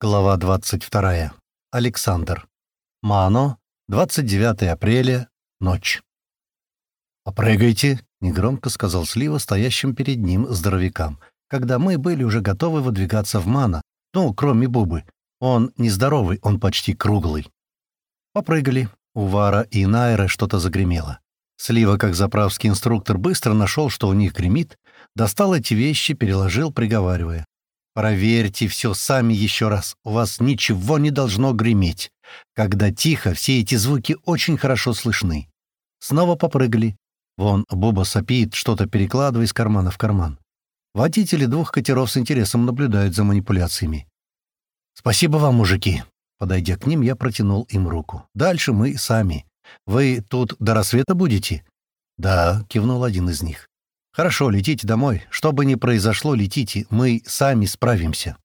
Глава 22. Александр. Мано. 29 апреля. Ночь. «Попрыгайте», — негромко сказал Слива стоящим перед ним здоровякам, когда мы были уже готовы выдвигаться в Мано, ну, кроме Бубы. Он нездоровый, он почти круглый. Попрыгали. У Вара и Найры что-то загремело. Слива, как заправский инструктор, быстро нашел, что у них гремит, достал эти вещи, переложил, приговаривая. Проверьте все сами еще раз. У вас ничего не должно греметь. Когда тихо, все эти звуки очень хорошо слышны. Снова попрыгали. Вон Буба сопит, что-то перекладывая из кармана в карман. Водители двух катеров с интересом наблюдают за манипуляциями. «Спасибо вам, мужики!» Подойдя к ним, я протянул им руку. «Дальше мы сами. Вы тут до рассвета будете?» «Да», — кивнул один из них. «Хорошо, летите домой. Что бы ни произошло, летите. Мы сами справимся».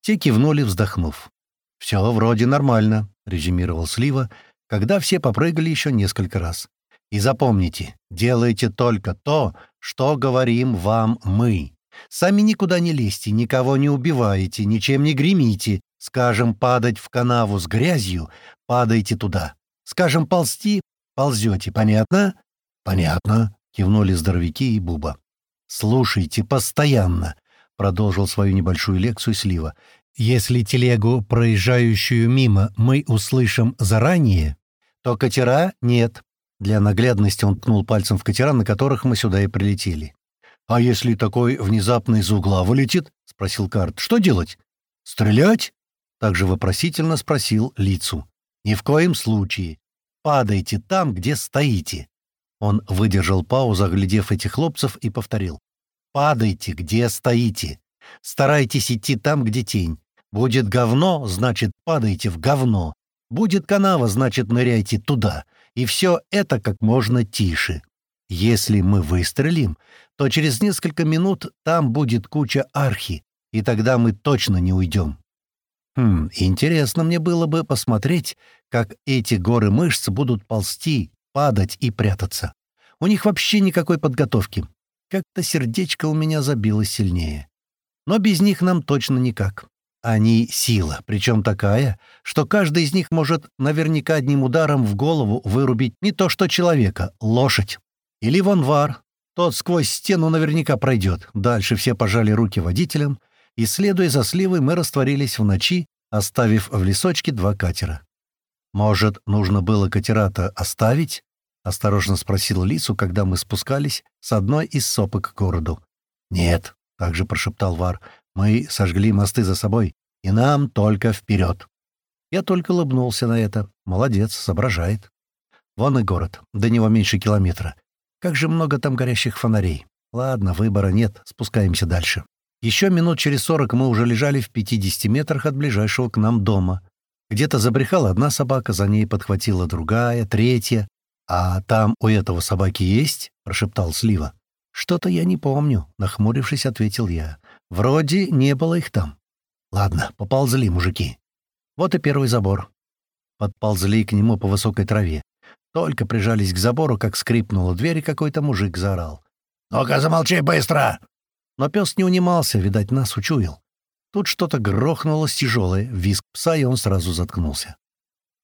Те кивнули, вздохнув. «Все вроде нормально», — резюмировал Слива, когда все попрыгали еще несколько раз. «И запомните, делайте только то, что говорим вам мы. Сами никуда не лезьте, никого не убивайте, ничем не гремите. Скажем, падать в канаву с грязью — падайте туда. Скажем, ползти — ползете. Понятно?» «Понятно», — кивнули здоровяки и Буба. «Слушайте постоянно», — продолжил свою небольшую лекцию Слива. «Если телегу, проезжающую мимо, мы услышим заранее, то катера нет». Для наглядности он ткнул пальцем в катера, на которых мы сюда и прилетели. «А если такой внезапно из угла вылетит?» — спросил Карт. «Что делать? Стрелять?» Также вопросительно спросил Лицу. «Ни в коем случае. Падайте там, где стоите. Он выдержал паузу, оглядев этих хлопцев, и повторил. «Падайте, где стоите. Старайтесь идти там, где тень. Будет говно, значит, падайте в говно. Будет канава, значит, ныряйте туда. И все это как можно тише. Если мы выстрелим, то через несколько минут там будет куча архи, и тогда мы точно не уйдем. Хм, интересно мне было бы посмотреть, как эти горы мышц будут ползти, падать и прятаться. У них вообще никакой подготовки. Как-то сердечко у меня забилось сильнее. Но без них нам точно никак. Они — сила, причем такая, что каждый из них может наверняка одним ударом в голову вырубить не то что человека, лошадь. Или вонвар. Тот сквозь стену наверняка пройдет. Дальше все пожали руки водителям, и, следуя за сливой, мы растворились в ночи, оставив в лесочке два катера. Может, нужно было катера-то оставить? — осторожно спросил Лису, когда мы спускались с одной из сопок к городу. «Нет», — также прошептал Вар, — «мы сожгли мосты за собой, и нам только вперед». Я только улыбнулся на это. Молодец, соображает. Вон и город, до него меньше километра. Как же много там горящих фонарей. Ладно, выбора нет, спускаемся дальше. Еще минут через сорок мы уже лежали в 50 метрах от ближайшего к нам дома. Где-то забрехала одна собака, за ней подхватила другая, третья. «А там у этого собаки есть?» — прошептал Слива. «Что-то я не помню», — нахмурившись, ответил я. «Вроде не было их там». «Ладно, поползли, мужики». Вот и первый забор. Подползли к нему по высокой траве. Только прижались к забору, как скрипнула дверь, и какой-то мужик заорал. «Ну-ка, замолчи быстро!» Но пес не унимался, видать, нас учуял. Тут что-то грохнулось тяжелое, визг пса, и он сразу заткнулся.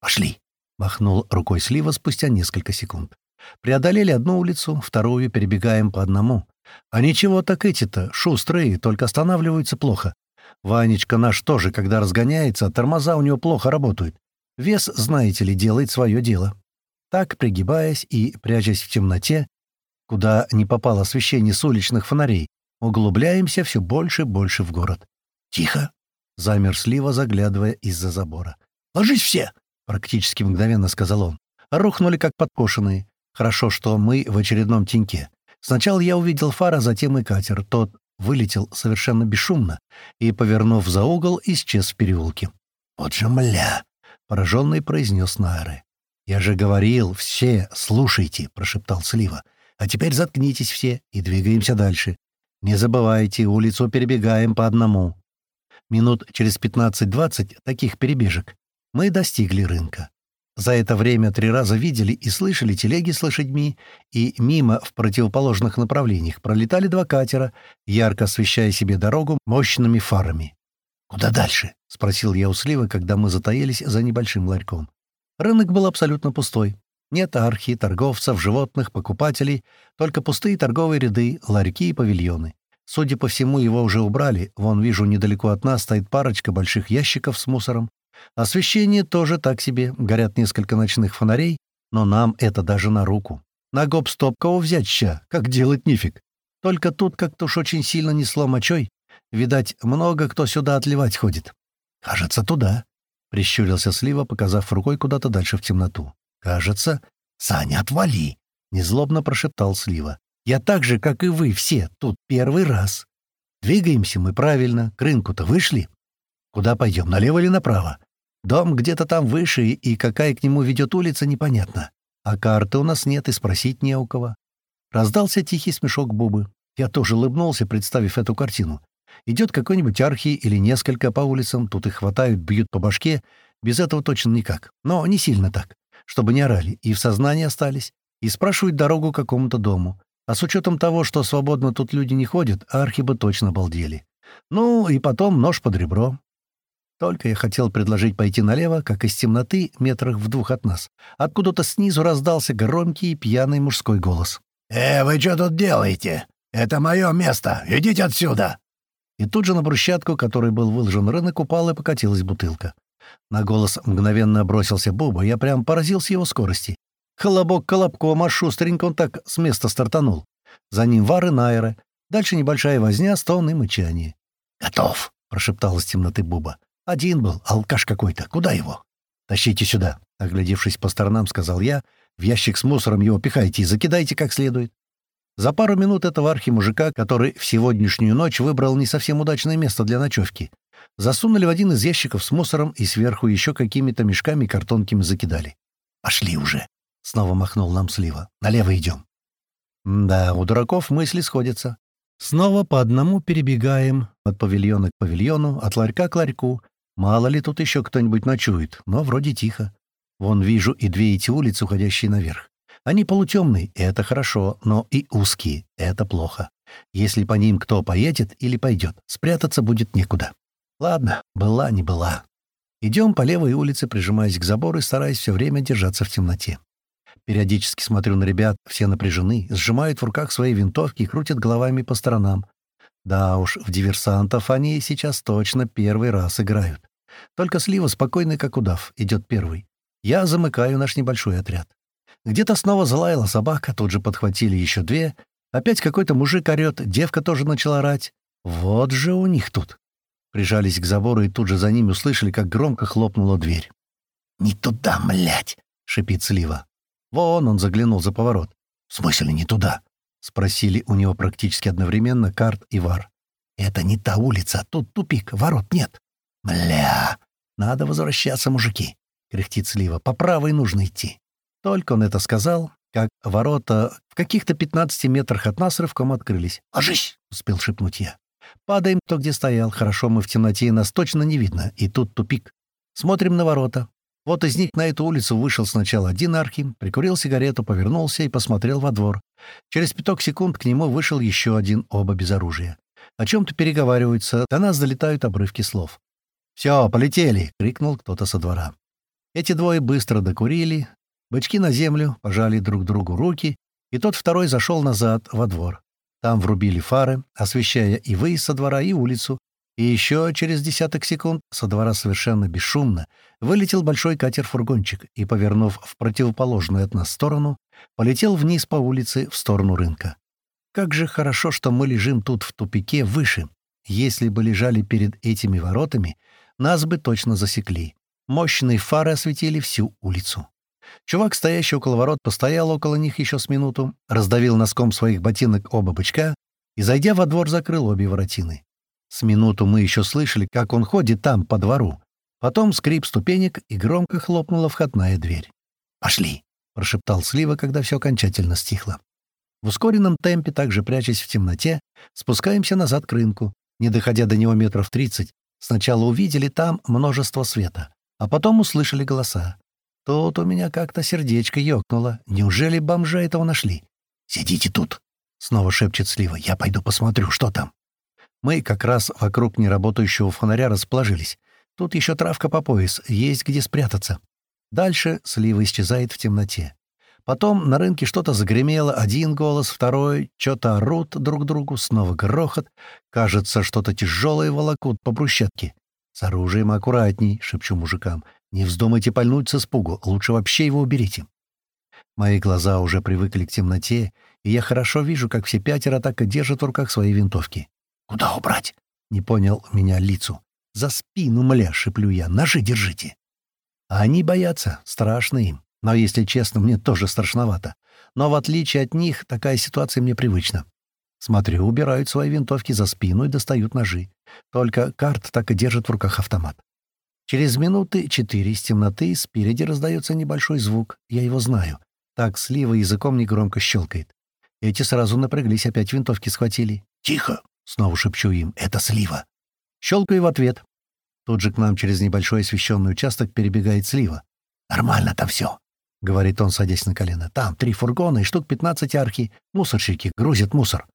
«Пошли!» Махнул рукой слива спустя несколько секунд. Преодолели одну улицу, вторую перебегаем по одному. А ничего так эти-то, шустрые, только останавливаются плохо. Ванечка наш тоже, когда разгоняется, тормоза у него плохо работают. Вес, знаете ли, делает свое дело. Так, пригибаясь и прячась в темноте, куда не попало освещение с уличных фонарей, углубляемся все больше и больше в город. «Тихо!» — замер слива, заглядывая из-за забора. «Ложись все!» практически мгновенно сказал он. Рухнули как подкошенные. Хорошо, что мы в очередном теньке. Сначала я увидел фара, затем и катер. Тот вылетел совершенно бесшумно и, повернув за угол, исчез в переулке. «Вот же мля!» — пораженный произнес Найры. «Я же говорил, все слушайте!» — прошептал Слива. «А теперь заткнитесь все и двигаемся дальше. Не забывайте, улицу перебегаем по одному». Минут через пятнадцать-двадцать таких перебежек мы достигли рынка. За это время три раза видели и слышали телеги с лошадьми, и мимо в противоположных направлениях пролетали два катера, ярко освещая себе дорогу мощными фарами. «Куда дальше?» — спросил я у Сливы, когда мы затаились за небольшим ларьком. Рынок был абсолютно пустой. Нет архи, торговцев, животных, покупателей, только пустые торговые ряды, ларьки и павильоны. Судя по всему, его уже убрали. Вон, вижу, недалеко от нас стоит парочка больших ящиков с мусором. Освещение тоже так себе, горят несколько ночных фонарей, но нам это даже на руку. На гоп-стоп кого взять ща, как делать нифиг. Только тут как-то уж очень сильно несло мочой. Видать, много кто сюда отливать ходит. Кажется, туда. Прищурился Слива, показав рукой куда-то дальше в темноту. «Кажется...» «Саня, отвали!» — незлобно прошептал Слива. «Я так же, как и вы все, тут первый раз. Двигаемся мы правильно, к рынку-то вышли. Куда пойдем, налево или направо? Дом где-то там выше, и какая к нему ведет улица, непонятно. А карты у нас нет, и спросить не у кого». Раздался тихий смешок Бубы. Я тоже улыбнулся, представив эту картину. Идет какой-нибудь архи или несколько по улицам, тут их хватают, бьют по башке. Без этого точно никак. Но не сильно так, чтобы не орали и в сознании остались, и спрашивают дорогу к какому-то дому. А с учетом того, что свободно тут люди не ходят, архи бы точно обалдели. Ну, и потом нож под ребро. Только я хотел предложить пойти налево, как из темноты, метрах в двух от нас. Откуда-то снизу раздался громкий пьяный мужской голос. «Э, вы что тут делаете? Это мое место! Идите отсюда!» И тут же на брусчатку, которой был выложен рынок, упала и покатилась бутылка. На голос мгновенно бросился Буба, я прям поразился его скорости. Колобок колобком, а шустренько он так с места стартанул. За ним Вары Найра. Дальше небольшая возня, стон и мычание. «Готов!» — прошептал из темноты Буба. «Один был, алкаш какой-то. Куда его?» «Тащите сюда!» — оглядевшись по сторонам, сказал я. «В ящик с мусором его пихайте и закидайте как следует». За пару минут этого архи-мужика, который в сегодняшнюю ночь выбрал не совсем удачное место для ночевки, засунули в один из ящиков с мусором и сверху еще какими-то мешками картонкими закидали. «Пошли уже!» — снова махнул нам Слива. «Налево идем». Да, у дураков мысли сходятся. Снова по одному перебегаем от павильона к павильону, от ларька к ларьку. Мало ли тут еще кто-нибудь ночует, но вроде тихо. Вон вижу и две эти улицы, уходящие наверх. Они полутемные, это хорошо, но и узкие — это плохо. Если по ним кто поедет или пойдет, спрятаться будет некуда. Ладно, была не была. Идем по левой улице, прижимаясь к забору и стараясь все время держаться в темноте. Периодически смотрю на ребят, все напряжены, сжимают в руках свои винтовки и крутят головами по сторонам. Да уж, в диверсантов они сейчас точно первый раз играют. Только Слива спокойный, как удав, идет первый. Я замыкаю наш небольшой отряд. Где-то снова залаяла собака, тут же подхватили еще две. Опять какой-то мужик орёт, девка тоже начала орать. Вот же у них тут. Прижались к забору и тут же за ними услышали, как громко хлопнула дверь. «Не туда, млять!» — шипит Слива. Вон он заглянул за поворот. «В смысле не туда?» — спросили у него практически одновременно Карт и Вар. «Это не та улица, тут тупик, ворот нет». «Мля! Надо возвращаться, мужики!» — кряхтит Слива. «По правой нужно идти». Только он это сказал, как ворота в каких-то 15 метрах от нас рывком открылись. «Ложись!» — успел шепнуть я. Падаем то, где стоял. Хорошо, мы в темноте, нас точно не видно. И тут тупик. Смотрим на ворота. Вот из них на эту улицу вышел сначала один архим, прикурил сигарету, повернулся и посмотрел во двор. Через пяток секунд к нему вышел еще один, оба без оружия. О чем-то переговариваются, до нас долетают обрывки слов. «Все, полетели!» — крикнул кто-то со двора. Эти двое быстро докурили, Бычки на землю, пожали друг другу руки, и тот второй зашел назад, во двор. Там врубили фары, освещая и выезд со двора, и улицу. И еще через десяток секунд со двора совершенно бесшумно вылетел большой катер-фургончик и, повернув в противоположную от нас сторону, полетел вниз по улице в сторону рынка. Как же хорошо, что мы лежим тут в тупике выше. Если бы лежали перед этими воротами, нас бы точно засекли. Мощные фары осветили всю улицу. Чувак, стоящий около ворот, постоял около них еще с минуту, раздавил носком своих ботинок оба бычка и, зайдя во двор, закрыл обе воротины. С минуту мы еще слышали, как он ходит там, по двору. Потом скрип ступенек, и громко хлопнула входная дверь. «Пошли!» — прошептал Слива, когда все окончательно стихло. В ускоренном темпе, также прячась в темноте, спускаемся назад к рынку. Не доходя до него метров тридцать, сначала увидели там множество света, а потом услышали голоса. Тут у меня как-то сердечко ёкнуло. Неужели бомжа этого нашли? «Сидите тут!» — снова шепчет Слива. «Я пойду посмотрю, что там». Мы как раз вокруг неработающего фонаря расположились. Тут еще травка по пояс, есть где спрятаться. Дальше слива исчезает в темноте. Потом на рынке что-то загремело, один голос, второй, что-то орут друг другу, снова грохот. Кажется, что-то тяжелое волокут по брусчатке. «С оружием аккуратней», — шепчу мужикам. «Не вздумайте пальнуть с испугу, лучше вообще его уберите». Мои глаза уже привыкли к темноте, и я хорошо вижу, как все пятеро так и держат в руках свои винтовки. «Куда убрать?» — не понял меня лицу. «За спину, мля!» — шеплю я. «Ножи держите!» А они боятся, страшно им. Но, если честно, мне тоже страшновато. Но, в отличие от них, такая ситуация мне привычна. Смотрю, убирают свои винтовки за спину и достают ножи. Только карт так и держит в руках автомат. Через минуты четыре из темноты спереди раздается небольшой звук. Я его знаю. Так слива языком негромко щелкает. Эти сразу напряглись, опять винтовки схватили. «Тихо!» — снова шепчу им. «Это слива!» Щелкаю в ответ. Тут же к нам через небольшой освещенный участок перебегает слива. «Нормально там все», — говорит он, садясь на колено. «Там три фургона и штук пятнадцать архи. Мусорщики грузят мусор».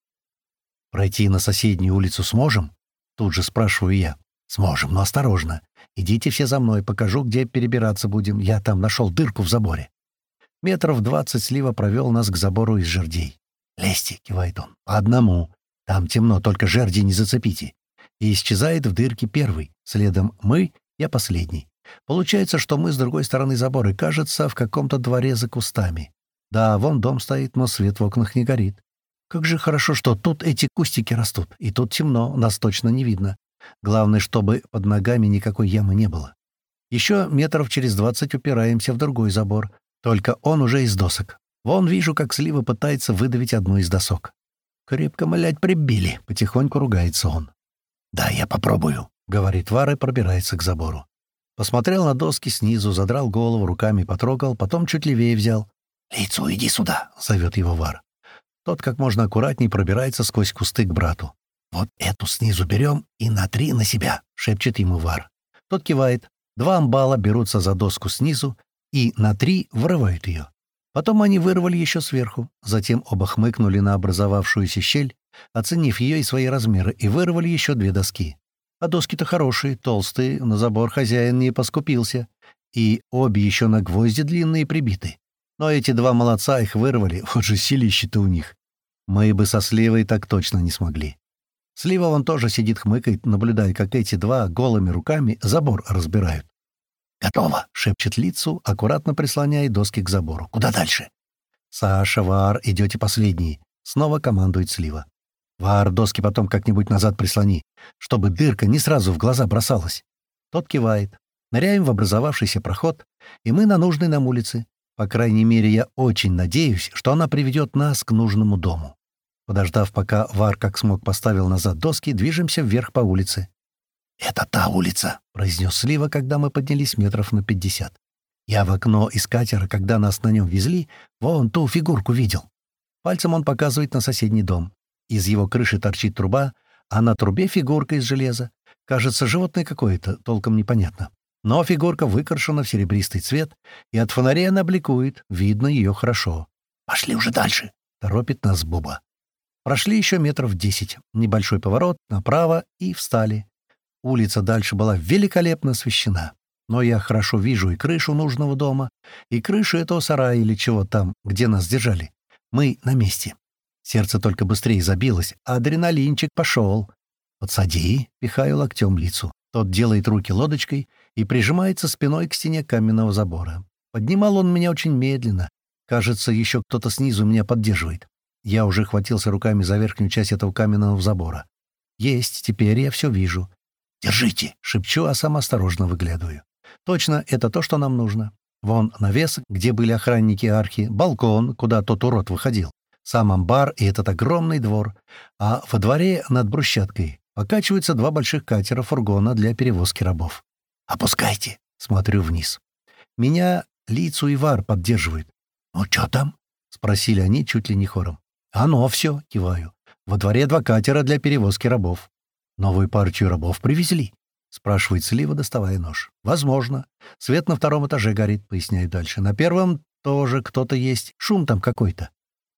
«Пройти на соседнюю улицу сможем?» Тут же спрашиваю я. «Сможем, но осторожно. Идите все за мной, покажу, где перебираться будем. Я там нашел дырку в заборе». Метров двадцать слива провел нас к забору из жердей. «Лезьте», — кивает он, — «по одному. Там темно, только жерди не зацепите». И исчезает в дырке первый, следом мы, я последний. Получается, что мы с другой стороны забора, кажется, в каком-то дворе за кустами. Да, вон дом стоит, но свет в окнах не горит. Как же хорошо, что тут эти кустики растут, и тут темно, нас точно не видно. Главное, чтобы под ногами никакой ямы не было. Еще метров через двадцать упираемся в другой забор, только он уже из досок. Вон вижу, как слива пытается выдавить одну из досок. «Крепко, млять, прибили!» — потихоньку ругается он. «Да, я попробую», — говорит Вар и пробирается к забору. Посмотрел на доски снизу, задрал голову, руками потрогал, потом чуть левее взял. «Лицо, иди сюда!» — зовет его Вар. Тот как можно аккуратней пробирается сквозь кусты к брату. «Вот эту снизу берем и на три на себя!» — шепчет ему Вар. Тот кивает. Два амбала берутся за доску снизу и на три вырывают ее. Потом они вырвали еще сверху, затем оба хмыкнули на образовавшуюся щель, оценив ее и свои размеры, и вырвали еще две доски. А доски-то хорошие, толстые, на забор хозяин не поскупился. И обе еще на гвозди длинные прибиты. Но эти два молодца их вырвали, вот же силище-то у них. Мы бы со Сливой так точно не смогли. Слива он тоже сидит хмыкает, наблюдая, как эти два голыми руками забор разбирают. «Готово!» — шепчет лицу, аккуратно прислоняя доски к забору. «Куда дальше?» «Саша, Вар, идете последние!» — снова командует Слива. Вар, доски потом как-нибудь назад прислони, чтобы дырка не сразу в глаза бросалась. Тот кивает. Ныряем в образовавшийся проход, и мы на нужной нам улице. По крайней мере, я очень надеюсь, что она приведет нас к нужному дому. Подождав, пока Вар как смог поставил назад доски, движемся вверх по улице. «Это та улица», — произнес Слива, когда мы поднялись метров на пятьдесят. Я в окно из катера, когда нас на нем везли, вон ту фигурку видел. Пальцем он показывает на соседний дом. Из его крыши торчит труба, а на трубе фигурка из железа. Кажется, животное какое-то, толком непонятно. Но фигурка выкрашена в серебристый цвет, и от фонаря она бликует, видно ее хорошо. «Пошли уже дальше», — торопит нас Буба. Прошли еще метров десять, небольшой поворот, направо и встали. Улица дальше была великолепно освещена. Но я хорошо вижу и крышу нужного дома, и крышу этого сарая или чего там, где нас держали. Мы на месте. Сердце только быстрее забилось, а адреналинчик пошел. «Подсади», — пихаю локтем лицу. Тот делает руки лодочкой и прижимается спиной к стене каменного забора. Поднимал он меня очень медленно. Кажется, еще кто-то снизу меня поддерживает. Я уже хватился руками за верхнюю часть этого каменного забора. Есть, теперь я все вижу. «Держите!» — шепчу, а сам осторожно выглядываю. Точно, это то, что нам нужно. Вон навес, где были охранники архи, балкон, куда тот урод выходил сам амбар и этот огромный двор, а во дворе над брусчаткой покачиваются два больших катера фургона для перевозки рабов. «Опускайте!» — смотрю вниз. Меня лицу и вар поддерживают. «Ну, что там?» — спросили они чуть ли не хором. «Оно все!» — киваю. «Во дворе два катера для перевозки рабов. Новую партию рабов привезли?» — спрашивает Слива, доставая нож. «Возможно. Свет на втором этаже горит», — поясняю дальше. «На первом тоже кто-то есть. Шум там какой-то».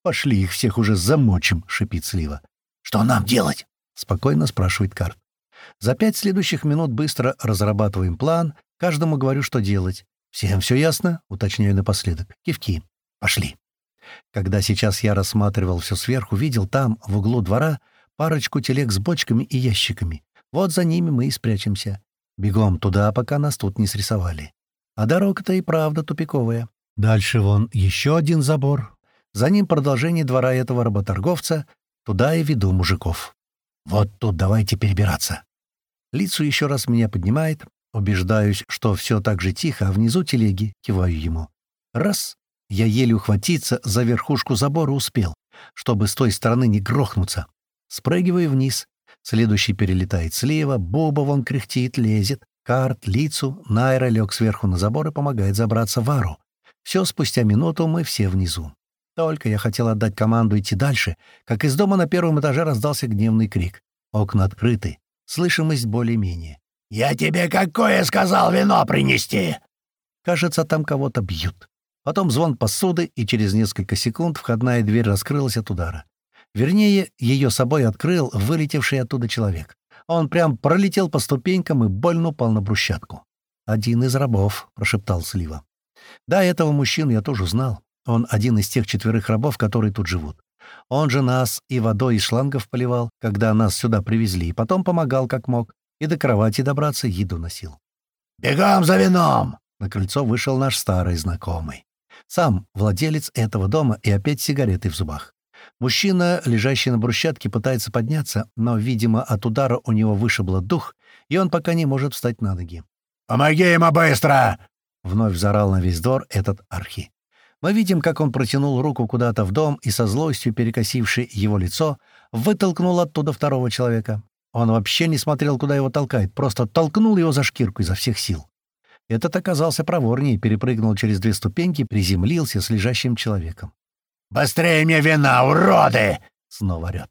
«Пошли их всех уже замочим», — шипит Слива. «Что нам делать?» спокойно спрашивает Карт. За пять следующих минут быстро разрабатываем план, каждому говорю, что делать. «Всем все ясно?» — уточняю напоследок. Кивки. «Пошли». Когда сейчас я рассматривал все сверху, видел там, в углу двора, парочку телег с бочками и ящиками. Вот за ними мы и спрячемся. Бегом туда, пока нас тут не срисовали. А дорога-то и правда тупиковая. Дальше вон еще один забор. За ним продолжение двора этого работорговца. Туда и веду мужиков. Вот тут давайте перебираться. Лицу еще раз меня поднимает. Убеждаюсь, что все так же тихо, а внизу телеги. Киваю ему. Раз. Я еле ухватиться за верхушку забора успел, чтобы с той стороны не грохнуться. Спрыгиваю вниз. Следующий перелетает слева, Боба вон кряхтит, лезет. Карт, лицу, Найра лег сверху на забор и помогает забраться Вару. Все спустя минуту мы все внизу. Только я хотел отдать команду идти дальше, как из дома на первом этаже раздался гневный крик. Окна открыты, слышимость более-менее. «Я тебе какое сказал вино принести?» Кажется, там кого-то бьют. Потом звон посуды, и через несколько секунд входная дверь раскрылась от удара. Вернее, ее собой открыл вылетевший оттуда человек. Он прям пролетел по ступенькам и больно упал на брусчатку. «Один из рабов», — прошептал Слива. «Да, этого мужчину я тоже знал. Он один из тех четверых рабов, которые тут живут. Он же нас и водой из шлангов поливал, когда нас сюда привезли, и потом помогал как мог, и до кровати добраться еду носил. «Бегом за вином!» На крыльцо вышел наш старый знакомый. Сам владелец этого дома и опять сигареты в зубах. Мужчина, лежащий на брусчатке, пытается подняться, но, видимо, от удара у него вышибло дух, и он пока не может встать на ноги. «Помоги ему быстро!» — вновь взорал на весь двор этот архи. Мы видим, как он протянул руку куда-то в дом и со злостью, перекосивший его лицо, вытолкнул оттуда второго человека. Он вообще не смотрел, куда его толкает, просто толкнул его за шкирку изо всех сил. Этот оказался проворнее, перепрыгнул через две ступеньки, приземлился с лежащим человеком. «Быстрее мне вина, уроды!» — снова орёт.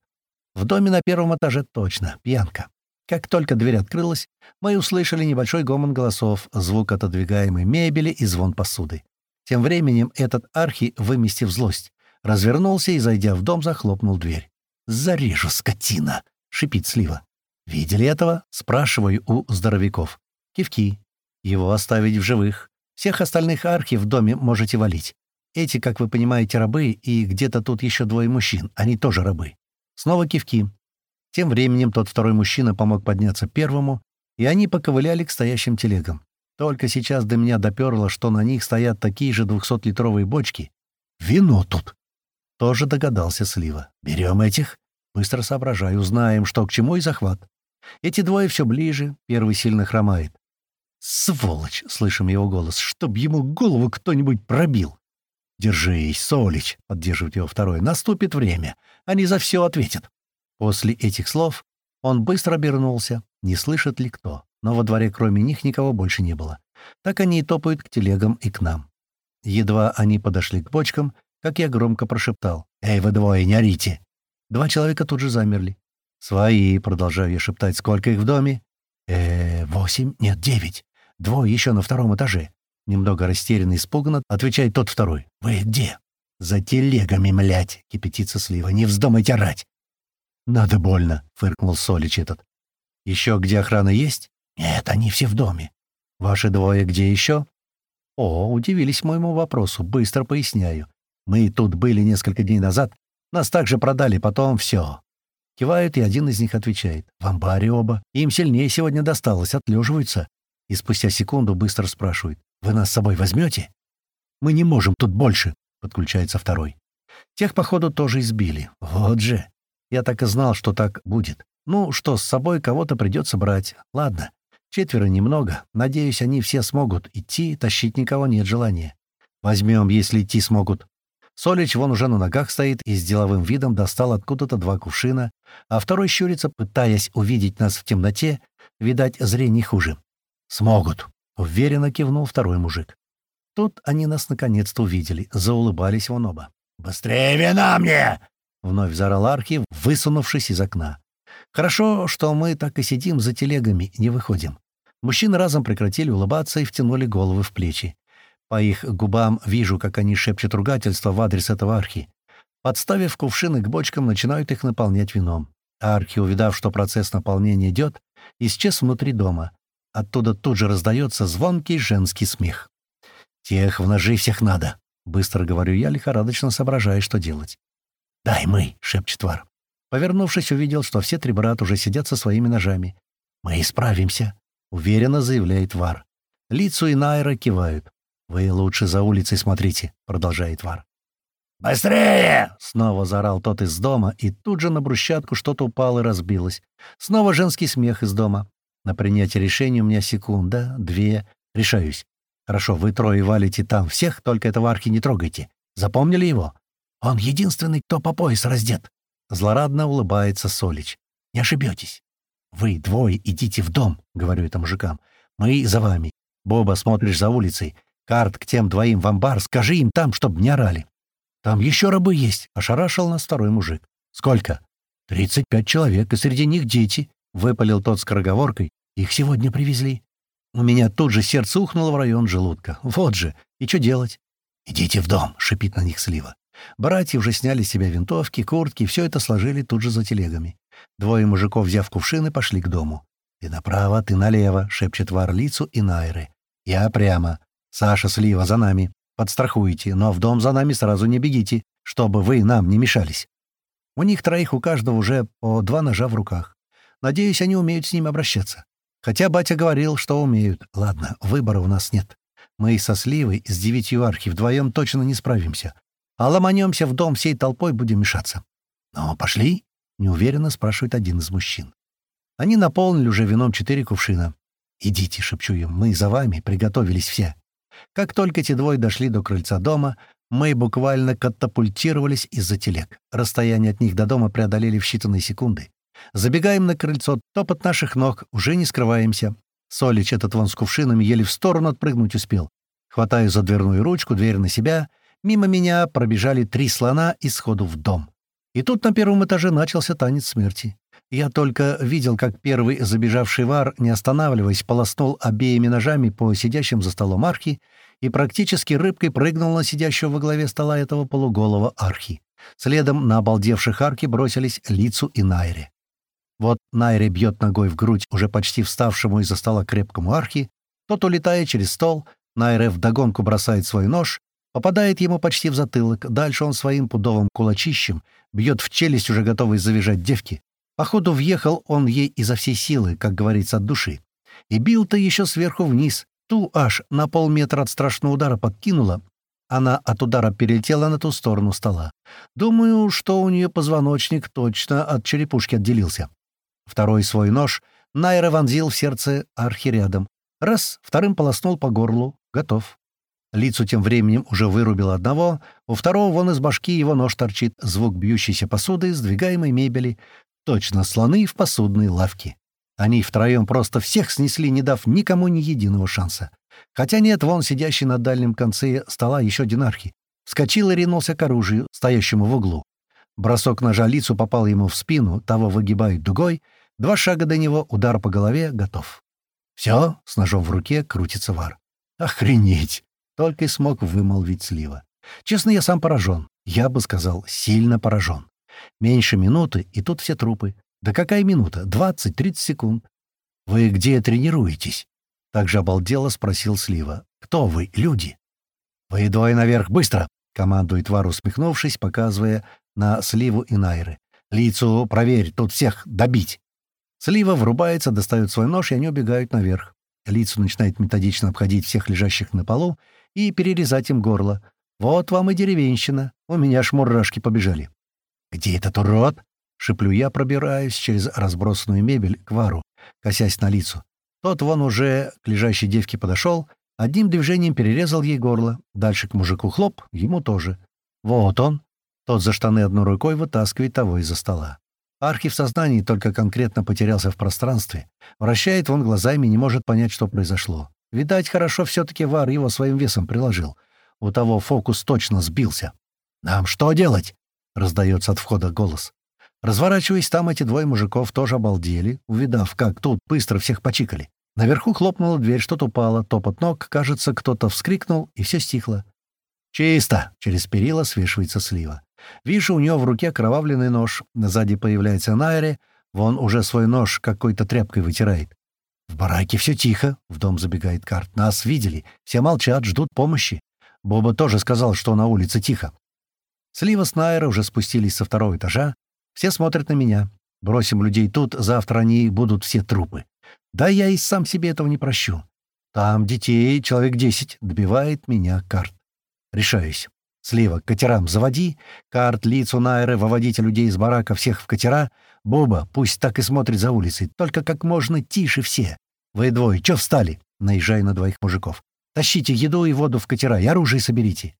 В доме на первом этаже точно, пьянка. Как только дверь открылась, мы услышали небольшой гомон голосов, звук отодвигаемой мебели и звон посуды. Тем временем этот архи, выместив злость, развернулся и, зайдя в дом, захлопнул дверь. «Зарежу, скотина!» — шипит Слива. «Видели этого?» — спрашиваю у здоровяков. Кивки. Его оставить в живых. Всех остальных архи в доме можете валить. Эти, как вы понимаете, рабы, и где-то тут еще двое мужчин. Они тоже рабы. Снова кивки. Тем временем тот второй мужчина помог подняться первому, и они поковыляли к стоящим телегам. Только сейчас до меня доперло, что на них стоят такие же двухсотлитровые бочки. Вино тут. Тоже догадался Слива. Берем этих. Быстро соображаю, узнаем, что к чему, и захват. Эти двое все ближе, первый сильно хромает. «Сволочь!» — слышим его голос. «Чтоб ему голову кто-нибудь пробил!» «Держись, Солич!» — поддерживает его второй. «Наступит время. Они за все ответят». После этих слов он быстро обернулся, не слышит ли кто. Но во дворе кроме них никого больше не было. Так они и топают к телегам и к нам. Едва они подошли к бочкам, как я громко прошептал. «Эй, вы двое, не орите!» Два человека тут же замерли. «Свои», — продолжаю я шептать, — «сколько их в доме?» «Э, восемь? Нет, девять. Двое еще на втором этаже». Немного растерянно и испуганно отвечает тот второй. «Вы где?» «За телегами, млять!» — кипятится слива. «Не вздумайте орать!» «Надо больно!» — фыркнул Солич этот. «Еще где охрана есть?» «Нет, они все в доме». «Ваши двое где еще?» «О, удивились моему вопросу. Быстро поясняю. Мы тут были несколько дней назад. Нас также продали, потом все. Кивают, и один из них отвечает. «В амбаре оба. Им сильнее сегодня досталось, отлеживаются». И спустя секунду быстро спрашивает. «Вы нас с собой возьмете?» «Мы не можем тут больше», — подключается второй. Тех, походу, тоже избили. Вот же. Я так и знал, что так будет. Ну, что с собой кого-то придется брать. Ладно. Четверо немного. Надеюсь, они все смогут. Идти, тащить никого нет желания. Возьмем, если идти смогут. Солич вон уже на ногах стоит и с деловым видом достал откуда-то два кувшина, а второй щурится, пытаясь увидеть нас в темноте, видать, зрение хуже. «Смогут», — уверенно кивнул второй мужик. Тут они нас наконец-то увидели, заулыбались вон оба. «Быстрее вина мне!» — вновь заорал Архи, высунувшись из окна. «Хорошо, что мы так и сидим за телегами, не выходим». Мужчины разом прекратили улыбаться и втянули головы в плечи. По их губам вижу, как они шепчут ругательства в адрес этого архи. Подставив кувшины к бочкам, начинают их наполнять вином. Архи, увидав, что процесс наполнения идет, исчез внутри дома. Оттуда тут же раздается звонкий женский смех. «Тех в ножи всех надо», — быстро говорю я, лихорадочно соображая, что делать. «Дай мы», — шепчет Вар. Повернувшись, увидел, что все три брата уже сидят со своими ножами. «Мы исправимся», — уверенно заявляет Вар. Лицу и Найра кивают. «Вы лучше за улицей смотрите», — продолжает Вар. «Быстрее!» — снова заорал тот из дома, и тут же на брусчатку что-то упало и разбилось. Снова женский смех из дома. На принятие решения у меня секунда, две. Решаюсь. Хорошо, вы трое валите там всех, только этого архи не трогайте. Запомнили его? Он единственный, кто по пояс раздет. Злорадно улыбается Солич. Не ошибетесь. Вы двое идите в дом, говорю это мужикам. Мы за вами. Боба, смотришь за улицей. Карт к тем двоим в амбар, скажи им там, чтоб не орали. Там еще рабы есть, ошарашил нас второй мужик. Сколько? Тридцать пять человек, и среди них дети, выпалил тот скороговоркой. Их сегодня привезли. У меня тут же сердце ухнуло в район желудка. Вот же. И что делать? «Идите в дом», — шипит на них Слива. Братья уже сняли с себя винтовки, куртки, все это сложили тут же за телегами. Двое мужиков, взяв кувшины, пошли к дому. «Ты направо, ты налево», — шепчет Варлицу и Найры. «Я прямо. Саша, Слива, за нами. Подстрахуйте, но в дом за нами сразу не бегите, чтобы вы нам не мешались». У них троих у каждого уже по два ножа в руках. Надеюсь, они умеют с ним обращаться. Хотя батя говорил, что умеют. Ладно, выбора у нас нет. Мы со Сливой, с девятью архи вдвоем точно не справимся а ломанемся в дом всей толпой, будем мешаться. «Ну, пошли?» — неуверенно спрашивает один из мужчин. Они наполнили уже вином четыре кувшина. «Идите», — шепчу им, — «мы за вами, приготовились все». Как только эти двое дошли до крыльца дома, мы буквально катапультировались из-за телег. Расстояние от них до дома преодолели в считанные секунды. Забегаем на крыльцо, топот наших ног, уже не скрываемся. Солич этот вон с кувшинами еле в сторону отпрыгнуть успел. Хватаю за дверную ручку, дверь на себя Мимо меня пробежали три слона и сходу в дом. И тут на первом этаже начался танец смерти. Я только видел, как первый забежавший вар, не останавливаясь, полоснул обеими ножами по сидящим за столом архи и практически рыбкой прыгнул на сидящего во главе стола этого полуголого архи. Следом на обалдевших арки бросились Лицу и Найре. Вот Найре бьет ногой в грудь уже почти вставшему из-за стола крепкому архи, тот, улетая через стол, Найре вдогонку бросает свой нож, Попадает ему почти в затылок, дальше он своим пудовым кулачищем бьет в челюсть уже готовой завизжать девки. Походу, въехал он ей изо всей силы, как говорится, от души. И бил-то еще сверху вниз, ту аж на полметра от страшного удара подкинула. Она от удара перелетела на ту сторону стола. Думаю, что у нее позвоночник точно от черепушки отделился. Второй свой нож Найра вонзил в сердце архи рядом. Раз, вторым полоснул по горлу. Готов. Лицу тем временем уже вырубил одного, у второго вон из башки его нож торчит, звук бьющейся посуды, сдвигаемой мебели. Точно слоны в посудной лавке. Они втроем просто всех снесли, не дав никому ни единого шанса. Хотя нет, вон сидящий на дальнем конце стола еще динархи. Вскочил и ринулся к оружию, стоящему в углу. Бросок ножа лицу попал ему в спину, того выгибают дугой. Два шага до него, удар по голове, готов. «Все?» — с ножом в руке крутится вар. «Охренеть!» Только и смог вымолвить Слива. Честно, я сам поражен. Я бы сказал, сильно поражен. Меньше минуты, и тут все трупы. Да какая минута? Двадцать-тридцать секунд. «Вы где тренируетесь?» Также обалдело спросил Слива. «Кто вы, люди?» «Вы двое наверх, быстро!» — командует Вар, усмехнувшись, показывая на Сливу и Найры. «Лицу проверь, тут всех добить!» Слива врубается, достает свой нож, и они убегают наверх. Лицу начинает методично обходить всех лежащих на полу и перерезать им горло. Вот вам и деревенщина. У меня аж мурашки побежали. «Где этот урод?» — шиплю я, пробираюсь через разбросанную мебель к вару, косясь на лицу. Тот вон уже к лежащей девке подошел, одним движением перерезал ей горло, дальше к мужику хлоп, ему тоже. Вот он. Тот за штаны одной рукой вытаскивает того из-за стола. Архи в сознании только конкретно потерялся в пространстве. Вращает вон глазами не может понять, что произошло. Видать, хорошо все-таки Вар его своим весом приложил. У того фокус точно сбился. «Нам что делать?» — раздается от входа голос. Разворачиваясь, там эти двое мужиков тоже обалдели, увидав, как тут быстро всех почикали. Наверху хлопнула дверь, что-то упало, топот ног, кажется, кто-то вскрикнул, и все стихло. «Чисто!» — через перила свешивается слива. Вижу, у него в руке кровавленный нож. Сзади появляется Найре. Вон уже свой нож какой-то тряпкой вытирает. В бараке все тихо. В дом забегает карт. Нас видели. Все молчат, ждут помощи. Боба тоже сказал, что на улице тихо. Слива с Найра уже спустились со второго этажа. Все смотрят на меня. Бросим людей тут, завтра они будут все трупы. Да я и сам себе этого не прощу. Там детей человек десять, добивает меня карт. Решаюсь. Слива, катерам заводи. Карт, лицу Найры, выводите людей из барака, всех в катера. Боба, пусть так и смотрит за улицей, только как можно тише все. Вы двое, чё встали? Наезжая на двоих мужиков. Тащите еду и воду в катера и оружие соберите.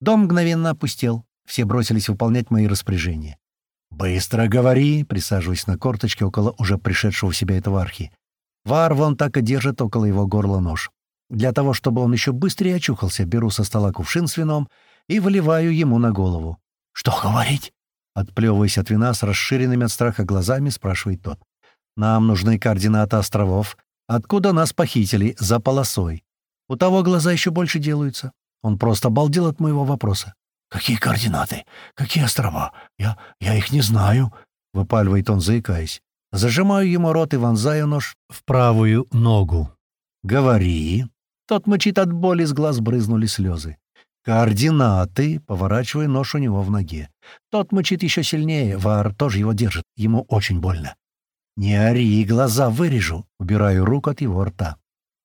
Дом мгновенно опустел. Все бросились выполнять мои распоряжения. «Быстро говори!» — присаживаясь на корточке около уже пришедшего в себя этого архи. Вар вон так и держит около его горла нож. Для того, чтобы он еще быстрее очухался, беру со стола кувшин с вином и выливаю ему на голову. «Что говорить?» Отплевываясь от вина с расширенными от страха глазами, спрашивает тот. «Нам нужны координаты островов. Откуда нас похитили? За полосой. У того глаза еще больше делаются. Он просто обалдел от моего вопроса. «Какие координаты? Какие острова? Я, я их не знаю», — выпаливает он, заикаясь. Зажимаю ему рот и вонзаю нож в правую ногу. «Говори». Тот мычит от боли, с глаз брызнули слезы. «Координаты!» — поворачивая нож у него в ноге. Тот мычит еще сильнее, Вар тоже его держит, ему очень больно. «Не ори, глаза вырежу!» — убираю руку от его рта.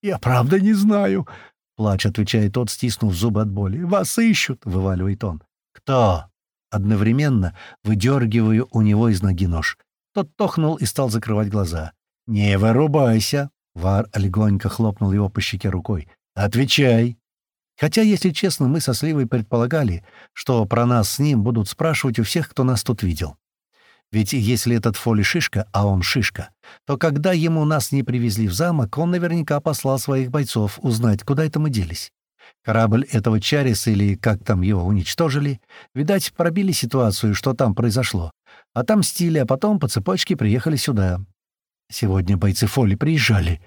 «Я правда не знаю!» Плач, отвечает тот, стиснув зубы от боли. «Вас ищут!» — вываливает он. «Кто?» Одновременно выдергиваю у него из ноги нож. Тот тохнул и стал закрывать глаза. «Не вырубайся!» Вар легонько хлопнул его по щеке рукой. «Отвечай!» Хотя, если честно, мы со Сливой предполагали, что про нас с ним будут спрашивать у всех, кто нас тут видел. Ведь если этот Фоли шишка, а он шишка, то когда ему нас не привезли в замок, он наверняка послал своих бойцов узнать, куда это мы делись. Корабль этого Чариса или как там его уничтожили, видать, пробили ситуацию, что там произошло. А там стили, а потом по цепочке приехали сюда. Сегодня бойцы Фоли приезжали.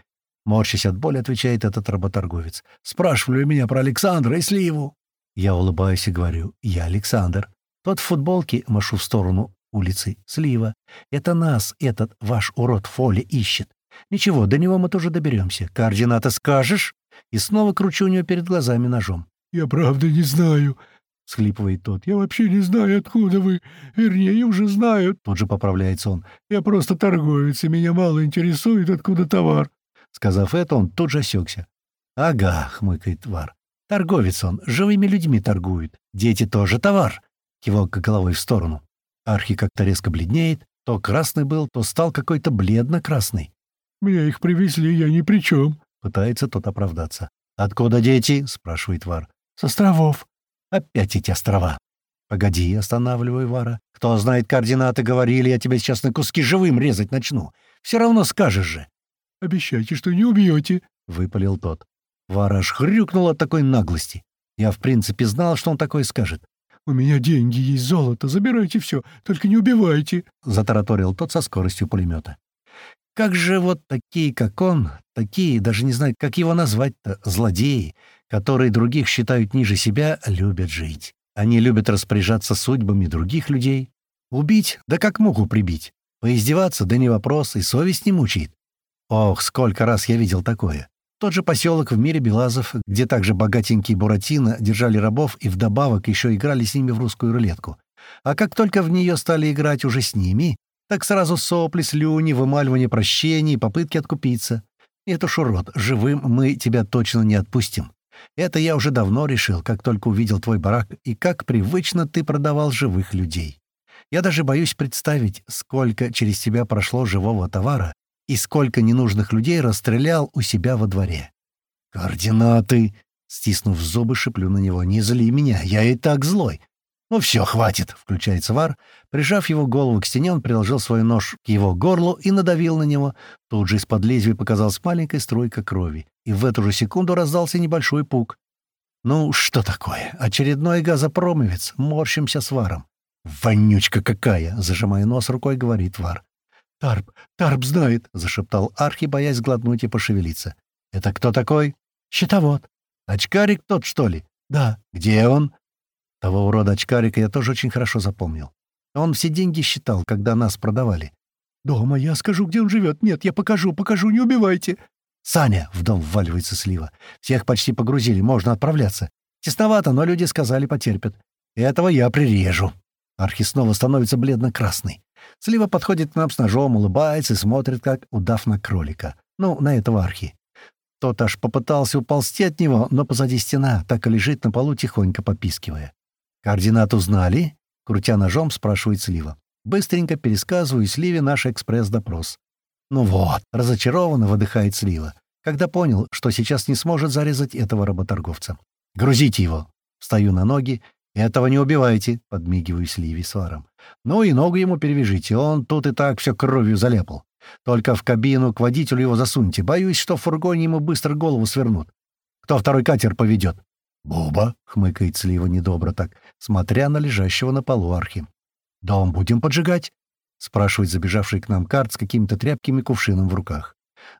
Морщась от боли, отвечает этот работорговец. Спрашивали меня про Александра и Сливу. Я улыбаюсь и говорю, я Александр. Тот в футболке, машу в сторону улицы Слива. Это нас этот ваш урод Фоли ищет. Ничего, до него мы тоже доберемся. Координаты скажешь?» И снова кручу у него перед глазами ножом. «Я правда не знаю», — схлипывает тот. «Я вообще не знаю, откуда вы. Вернее, уже знаю». Тут же поправляется он. «Я просто торговец, и меня мало интересует, откуда товар». Сказав это, он тут же осекся. «Ага», — хмыкает Вар. «Торговец он, живыми людьми торгует. Дети тоже товар». Кивок головой в сторону. Архи как-то резко бледнеет, то красный был, то стал какой-то бледно-красный. «Меня их привезли, я ни при чем», — пытается тот оправдаться. «Откуда дети?» — спрашивает Вар. «С островов». «Опять эти острова». «Погоди», — останавливаю Вара. «Кто знает координаты, говорили, я тебя сейчас на куски живым резать начну. Все равно скажешь же». «Обещайте, что не убьете», — выпалил тот. Вара хрюкнул от такой наглости. Я, в принципе, знал, что он такое скажет. «У меня деньги есть, золото, забирайте все, только не убивайте», — затараторил тот со скоростью пулемета. Как же вот такие, как он, такие, даже не знаю, как его назвать-то, злодеи, которые других считают ниже себя, любят жить. Они любят распоряжаться судьбами других людей. Убить, да как муху прибить. Поиздеваться, да не вопрос, и совесть не мучает. Ох, сколько раз я видел такое. Тот же поселок в мире Белазов, где также богатенькие Буратино держали рабов и вдобавок еще играли с ними в русскую рулетку. А как только в нее стали играть уже с ними, так сразу сопли, слюни, вымаливание прощений, попытки откупиться. Это ж урод, живым мы тебя точно не отпустим. Это я уже давно решил, как только увидел твой барак, и как привычно ты продавал живых людей. Я даже боюсь представить, сколько через тебя прошло живого товара, и сколько ненужных людей расстрелял у себя во дворе. «Координаты!» — стиснув зубы, шиплю на него. «Не зли меня, я и так злой!» «Ну все, хватит!» — включается Вар. Прижав его голову к стене, он приложил свой нож к его горлу и надавил на него. Тут же из-под лезвия показалась маленькая струйка крови. И в эту же секунду раздался небольшой пук. «Ну, что такое? Очередной газопромовец. Морщимся с Варом». «Вонючка какая!» — зажимая нос рукой, говорит Вар. «Тарп, Тарп знает», — зашептал Архи, боясь глотнуть и пошевелиться. «Это кто такой?» «Щитовод». «Очкарик тот, что ли?» «Да». «Где он?» Того урода-очкарика я тоже очень хорошо запомнил. Он все деньги считал, когда нас продавали. «Дома, я скажу, где он живет. Нет, я покажу, покажу, не убивайте!» «Саня!» — в дом вваливается слива. «Всех почти погрузили, можно отправляться. Тесновато, но люди сказали, потерпят. Этого я прирежу». Архи снова становится бледно-красный. Слива подходит к нам с ножом, улыбается и смотрит, как удав на кролика. Ну, на этого архи. Тот аж попытался уползти от него, но позади стена так и лежит на полу, тихонько попискивая. «Координат узнали?» — крутя ножом, спрашивает Слива. Быстренько пересказываю Сливе наш экспресс-допрос. «Ну вот», — разочарованно выдыхает Слива, когда понял, что сейчас не сможет зарезать этого работорговца. «Грузите его!» Встаю на ноги. «Этого не убивайте», — подмигиваю Сливе с Варом. «Ну и ногу ему перевяжите, он тут и так все кровью заляпал. Только в кабину к водителю его засуньте. Боюсь, что в фургоне ему быстро голову свернут. Кто второй катер поведет?» «Буба», — хмыкает Слива недобро так, смотря на лежащего на полу архи. «Дом будем поджигать?» — спрашивает забежавший к нам карт с какими-то тряпками кувшином в руках.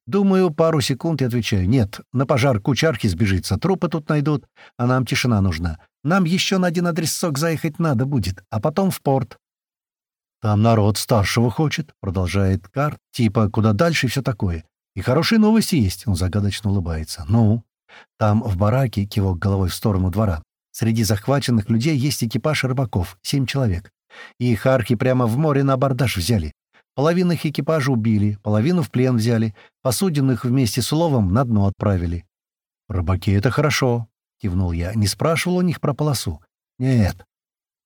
Думаю, пару секунд и отвечаю. «Нет, на пожар куча архи сбежится, трупы тут найдут, а нам тишина нужна. Нам еще на один адресок заехать надо будет, а потом в порт». «Там народ старшего хочет», — продолжает карт, типа «куда дальше» и все такое. «И хорошие новости есть», — он загадочно улыбается. «Ну?» «Там в бараке, кивок головой в сторону двора, среди захваченных людей есть экипаж рыбаков, семь человек. И их архи прямо в море на абордаж взяли. Половину их экипажа убили, половину в плен взяли, посуденных вместе с уловом на дно отправили. «Рыбаки — это хорошо», — кивнул я. «Не спрашивал у них про полосу?» «Нет».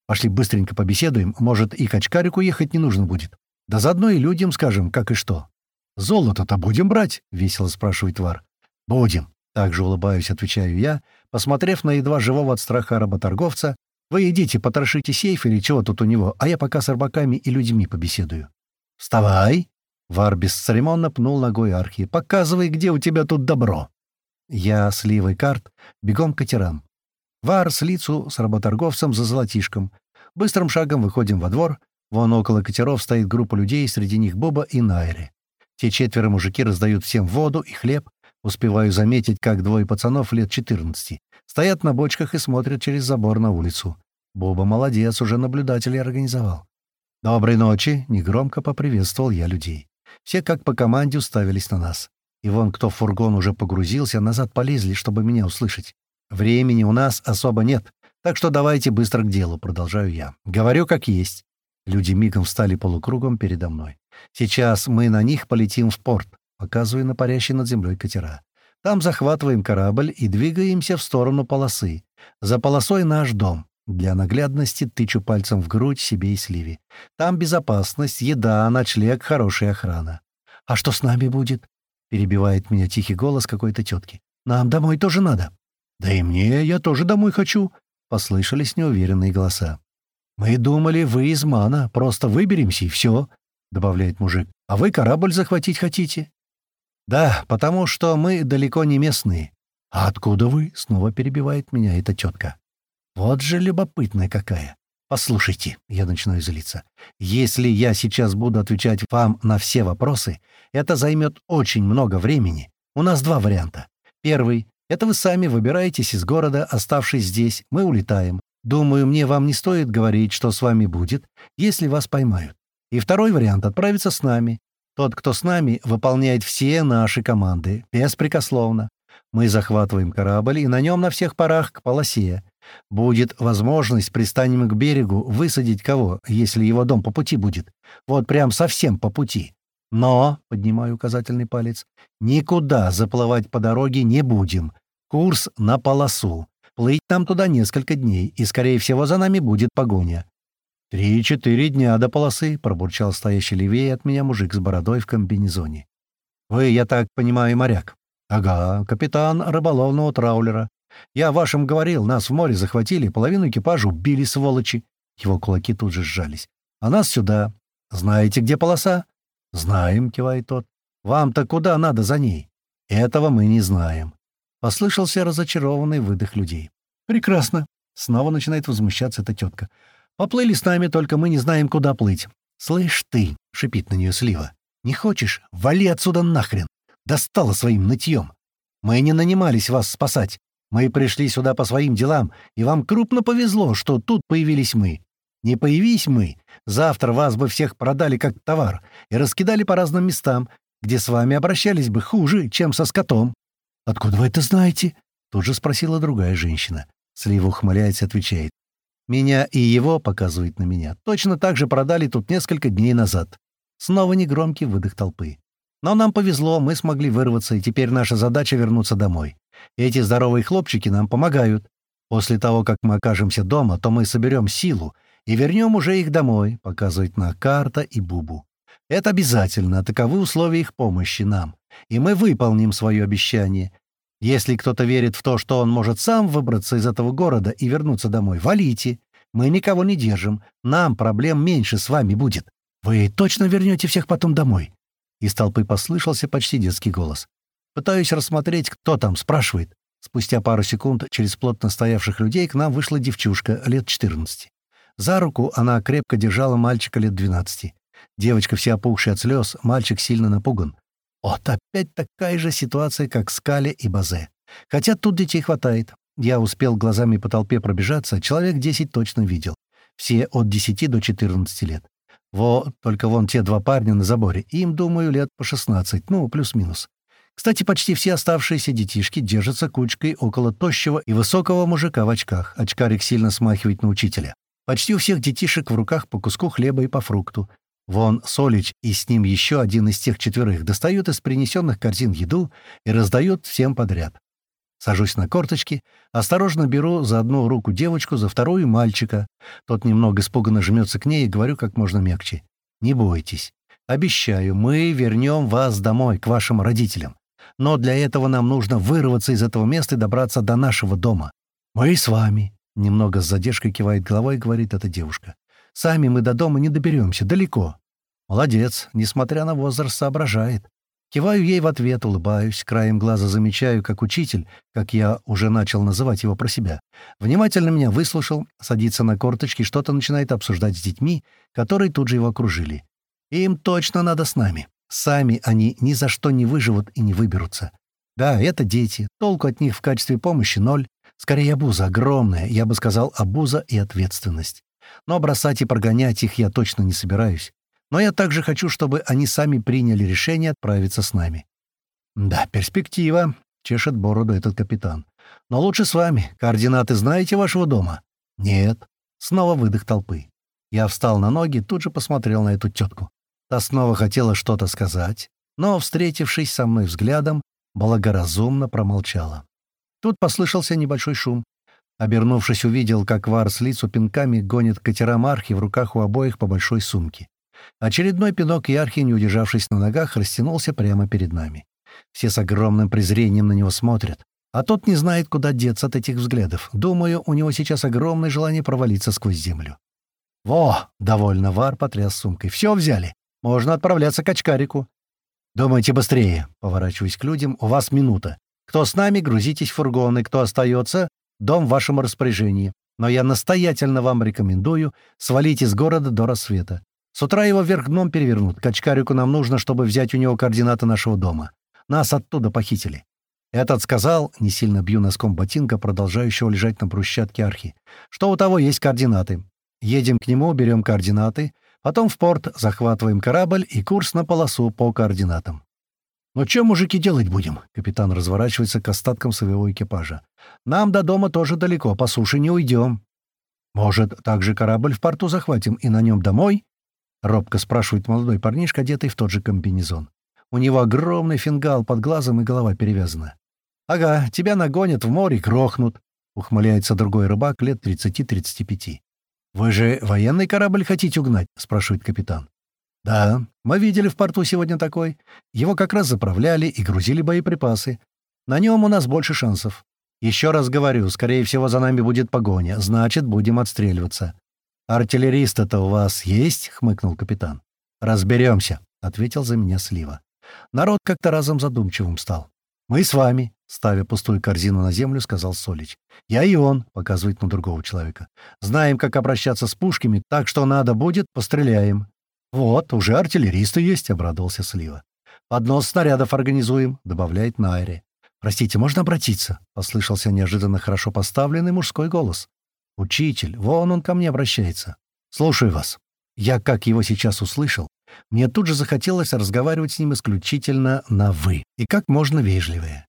«Пошли быстренько побеседуем. Может, и к ехать не нужно будет. Да заодно и людям скажем, как и что». «Золото-то будем брать?» — весело спрашивает Вар. «Будем». Также улыбаюсь, отвечаю я, посмотрев на едва живого от страха работорговца. «Вы идите, потрошите сейф или чего тут у него, а я пока с рыбаками и людьми побеседую». «Вставай!» — Вар бесцеремонно пнул ногой архи. «Показывай, где у тебя тут добро!» Я с левой карт бегом к катерам. Вар с лицу с работорговцем за золотишком. Быстрым шагом выходим во двор. Вон около катеров стоит группа людей, среди них Боба и Найри. Те четверо мужики раздают всем воду и хлеб. Успеваю заметить, как двое пацанов лет 14 стоят на бочках и смотрят через забор на улицу. Боба молодец, уже наблюдателей организовал. «Доброй ночи!» — негромко поприветствовал я людей. Все как по команде уставились на нас. И вон кто в фургон уже погрузился, назад полезли, чтобы меня услышать. Времени у нас особо нет, так что давайте быстро к делу, продолжаю я. Говорю как есть. Люди мигом встали полукругом передо мной. Сейчас мы на них полетим в порт, показывая на парящий над землей катера. Там захватываем корабль и двигаемся в сторону полосы. За полосой наш дом. Для наглядности тычу пальцем в грудь себе и сливе. Там безопасность, еда, ночлег, хорошая охрана. «А что с нами будет?» — перебивает меня тихий голос какой-то тетки. «Нам домой тоже надо». «Да и мне, я тоже домой хочу», — послышались неуверенные голоса. «Мы думали, вы из Мана, просто выберемся и все», — добавляет мужик. «А вы корабль захватить хотите?» «Да, потому что мы далеко не местные». «А откуда вы?» — снова перебивает меня эта тетка. Вот же любопытная какая. Послушайте, я начинаю злиться. Если я сейчас буду отвечать вам на все вопросы, это займет очень много времени. У нас два варианта. Первый — это вы сами выбираетесь из города, оставшись здесь, мы улетаем. Думаю, мне вам не стоит говорить, что с вами будет, если вас поймают. И второй вариант — отправиться с нами. Тот, кто с нами, выполняет все наши команды, беспрекословно. Мы захватываем корабль и на нем на всех парах к полосе. Будет возможность, пристанем к берегу, высадить кого, если его дом по пути будет. Вот прям совсем по пути. Но, — поднимаю указательный палец, — никуда заплывать по дороге не будем. Курс на полосу. Плыть нам туда несколько дней, и, скорее всего, за нами будет погоня. «Три-четыре дня до полосы», — пробурчал стоящий левее от меня мужик с бородой в комбинезоне. «Вы, я так понимаю, моряк?» «Ага, капитан рыболовного траулера. Я вашим говорил, нас в море захватили, половину экипажа убили, сволочи». Его кулаки тут же сжались. «А нас сюда. Знаете, где полоса?» «Знаем», — кивает тот. «Вам-то куда надо за ней?» «Этого мы не знаем». Послышался разочарованный выдох людей. «Прекрасно!» — снова начинает возмущаться эта тетка. «Поплыли с нами, только мы не знаем, куда плыть». «Слышь ты!» — шипит на нее Слива. «Не хочешь? Вали отсюда нахрен! Достала своим нытьем! Мы не нанимались вас спасать. Мы пришли сюда по своим делам, и вам крупно повезло, что тут появились мы. Не появись мы, завтра вас бы всех продали как товар и раскидали по разным местам, где с вами обращались бы хуже, чем со скотом». «Откуда вы это знаете?» — тут же спросила другая женщина. Слива ухмыляется и отвечает. «Меня и его, — показывает на меня, — точно так же продали тут несколько дней назад». Снова негромкий выдох толпы. «Но нам повезло, мы смогли вырваться, и теперь наша задача — вернуться домой. Эти здоровые хлопчики нам помогают. После того, как мы окажемся дома, то мы соберем силу и вернем уже их домой», — показывает на карта и Бубу. «Это обязательно, таковы условия их помощи нам, и мы выполним свое обещание. Если кто-то верит в то, что он может сам выбраться из этого города и вернуться домой, валите. Мы никого не держим, нам проблем меньше с вами будет. Вы точно вернете всех потом домой?» Из толпы послышался почти детский голос. Пытаюсь рассмотреть, кто там, спрашивает. Спустя пару секунд через плотно стоявших людей к нам вышла девчушка лет 14. За руку она крепко держала мальчика лет 12. Девочка вся опухшая от слез, мальчик сильно напуган. Вот опять такая же ситуация, как с Кали и Базе. Хотя тут детей хватает. Я успел глазами по толпе пробежаться, человек 10 точно видел. Все от 10 до 14 лет. Во, только вон те два парня на заборе. Им, думаю, лет по 16, ну, плюс-минус. Кстати, почти все оставшиеся детишки держатся кучкой около тощего и высокого мужика в очках. Очкарик сильно смахивает на учителя. Почти у всех детишек в руках по куску хлеба и по фрукту. Вон Солич и с ним еще один из тех четверых достают из принесенных корзин еду и раздают всем подряд. Сажусь на корточки, осторожно беру за одну руку девочку, за вторую — мальчика. Тот немного испуганно жмется к ней и говорю как можно мягче. «Не бойтесь. Обещаю, мы вернем вас домой, к вашим родителям. Но для этого нам нужно вырваться из этого места и добраться до нашего дома. Мы с вами. Немного с задержкой кивает головой и говорит эта девушка. Сами мы до дома не доберемся, далеко. Молодец, несмотря на возраст, соображает. Киваю ей в ответ, улыбаюсь, краем глаза замечаю, как учитель, как я уже начал называть его про себя, внимательно меня выслушал, садится на корточки, что-то начинает обсуждать с детьми, которые тут же его окружили. Им точно надо с нами. Сами они ни за что не выживут и не выберутся. Да, это дети, толку от них в качестве помощи ноль. Скорее, обуза огромная, я бы сказал, обуза и ответственность. Но бросать и прогонять их я точно не собираюсь. Но я также хочу, чтобы они сами приняли решение отправиться с нами. Да, перспектива, — чешет бороду этот капитан. Но лучше с вами. Координаты знаете вашего дома? Нет. Снова выдох толпы. Я встал на ноги, тут же посмотрел на эту тетку. Та снова хотела что-то сказать, но, встретившись со мной взглядом, благоразумно промолчала. Тут послышался небольшой шум. Обернувшись, увидел, как Вар с лицу пинками гонит катера Мархи в руках у обоих по большой сумке. Очередной пинок Ярхи, не удержавшись на ногах, растянулся прямо перед нами. Все с огромным презрением на него смотрят. А тот не знает, куда деться от этих взглядов. Думаю, у него сейчас огромное желание провалиться сквозь землю. «Во!» — довольно Вар потряс сумкой. «Все взяли. Можно отправляться к очкарику». «Думайте быстрее», — поворачиваясь к людям, — «у вас минута. Кто с нами, грузитесь в фургоны, кто остается, дом в вашем распоряжении. Но я настоятельно вам рекомендую свалить из города до рассвета. С утра его вверх дном перевернут. К очкарику нам нужно, чтобы взять у него координаты нашего дома. Нас оттуда похитили». Этот сказал, не сильно бью носком ботинка, продолжающего лежать на брусчатке архи, что у того есть координаты. Едем к нему, берем координаты, Потом в порт захватываем корабль и курс на полосу по координатам. «Ну что, мужики, делать будем?» Капитан разворачивается к остаткам своего экипажа. «Нам до дома тоже далеко, по суше не уйдем». «Может, также корабль в порту захватим и на нем домой?» Робко спрашивает молодой парнишка, одетый в тот же комбинезон. У него огромный фингал под глазом и голова перевязана. «Ага, тебя нагонят в море, грохнут», — ухмыляется другой рыбак лет 30-35. «Вы же военный корабль хотите угнать?» — спрашивает капитан. «Да, мы видели в порту сегодня такой. Его как раз заправляли и грузили боеприпасы. На нем у нас больше шансов. Еще раз говорю, скорее всего, за нами будет погоня, значит, будем отстреливаться». «Артиллериста-то у вас есть?» — хмыкнул капитан. «Разберемся», — ответил за меня Слива. Народ как-то разом задумчивым стал. «Мы с вами», — ставя пустую корзину на землю, сказал Солич. «Я и он», — показывает на другого человека. «Знаем, как обращаться с пушками, так что надо будет, постреляем». «Вот, уже артиллеристы есть», — обрадовался Слива. «Поднос снарядов организуем», — добавляет Найри. «Простите, можно обратиться?» — послышался неожиданно хорошо поставленный мужской голос. «Учитель, вон он ко мне обращается. Слушаю вас». Я, как его сейчас услышал, мне тут же захотелось разговаривать с ним исключительно на «вы» и как можно вежливее.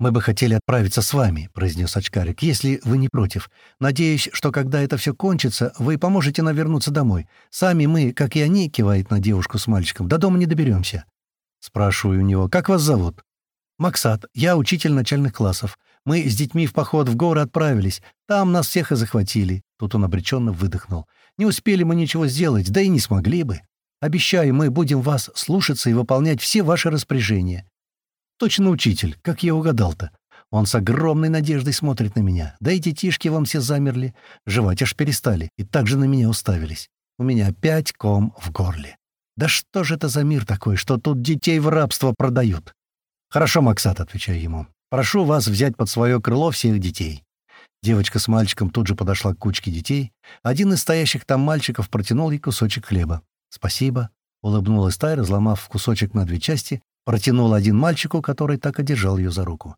«Мы бы хотели отправиться с вами», — произнес очкарик, — «если вы не против. Надеюсь, что когда это все кончится, вы поможете нам вернуться домой. Сами мы, как и они, — кивает на девушку с мальчиком, — до дома не доберемся». Спрашиваю у него, «Как вас зовут?» «Максат, я учитель начальных классов. Мы с детьми в поход в горы отправились. Там нас всех и захватили». Тут он обреченно выдохнул. «Не успели мы ничего сделать, да и не смогли бы. Обещаю, мы будем вас слушаться и выполнять все ваши распоряжения. Точно учитель, как я угадал-то. Он с огромной надеждой смотрит на меня. Да и детишки вам все замерли. Жевать аж перестали. И также на меня уставились. У меня опять ком в горле. Да что же это за мир такой, что тут детей в рабство продают? Хорошо, Максат, отвечаю ему. Прошу вас взять под свое крыло всех детей. Девочка с мальчиком тут же подошла к кучке детей. Один из стоящих там мальчиков протянул ей кусочек хлеба. «Спасибо», — улыбнулась Тай, разломав кусочек на две части Протянул один мальчику, который так и держал ее за руку.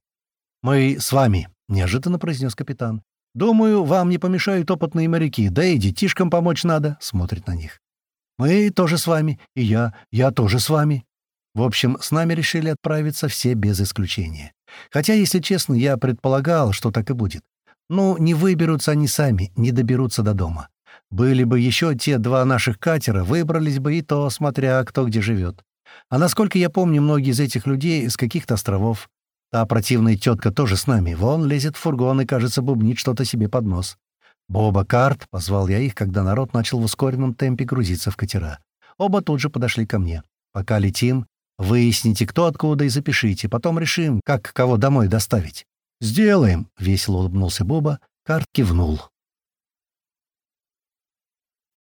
«Мы с вами», — неожиданно произнес капитан. «Думаю, вам не помешают опытные моряки, да и детишкам помочь надо», — смотрит на них. «Мы тоже с вами, и я, я тоже с вами». В общем, с нами решили отправиться все без исключения. Хотя, если честно, я предполагал, что так и будет. Ну, не выберутся они сами, не доберутся до дома. Были бы еще те два наших катера, выбрались бы и то, смотря кто где живет. А насколько я помню, многие из этих людей из каких-то островов. Та противная тетка тоже с нами. Вон лезет в фургон и, кажется, бубнит что-то себе под нос. «Боба, карт!» — позвал я их, когда народ начал в ускоренном темпе грузиться в катера. Оба тут же подошли ко мне. «Пока летим, выясните, кто откуда, и запишите. Потом решим, как кого домой доставить». «Сделаем!» — весело улыбнулся Боба. Карт кивнул.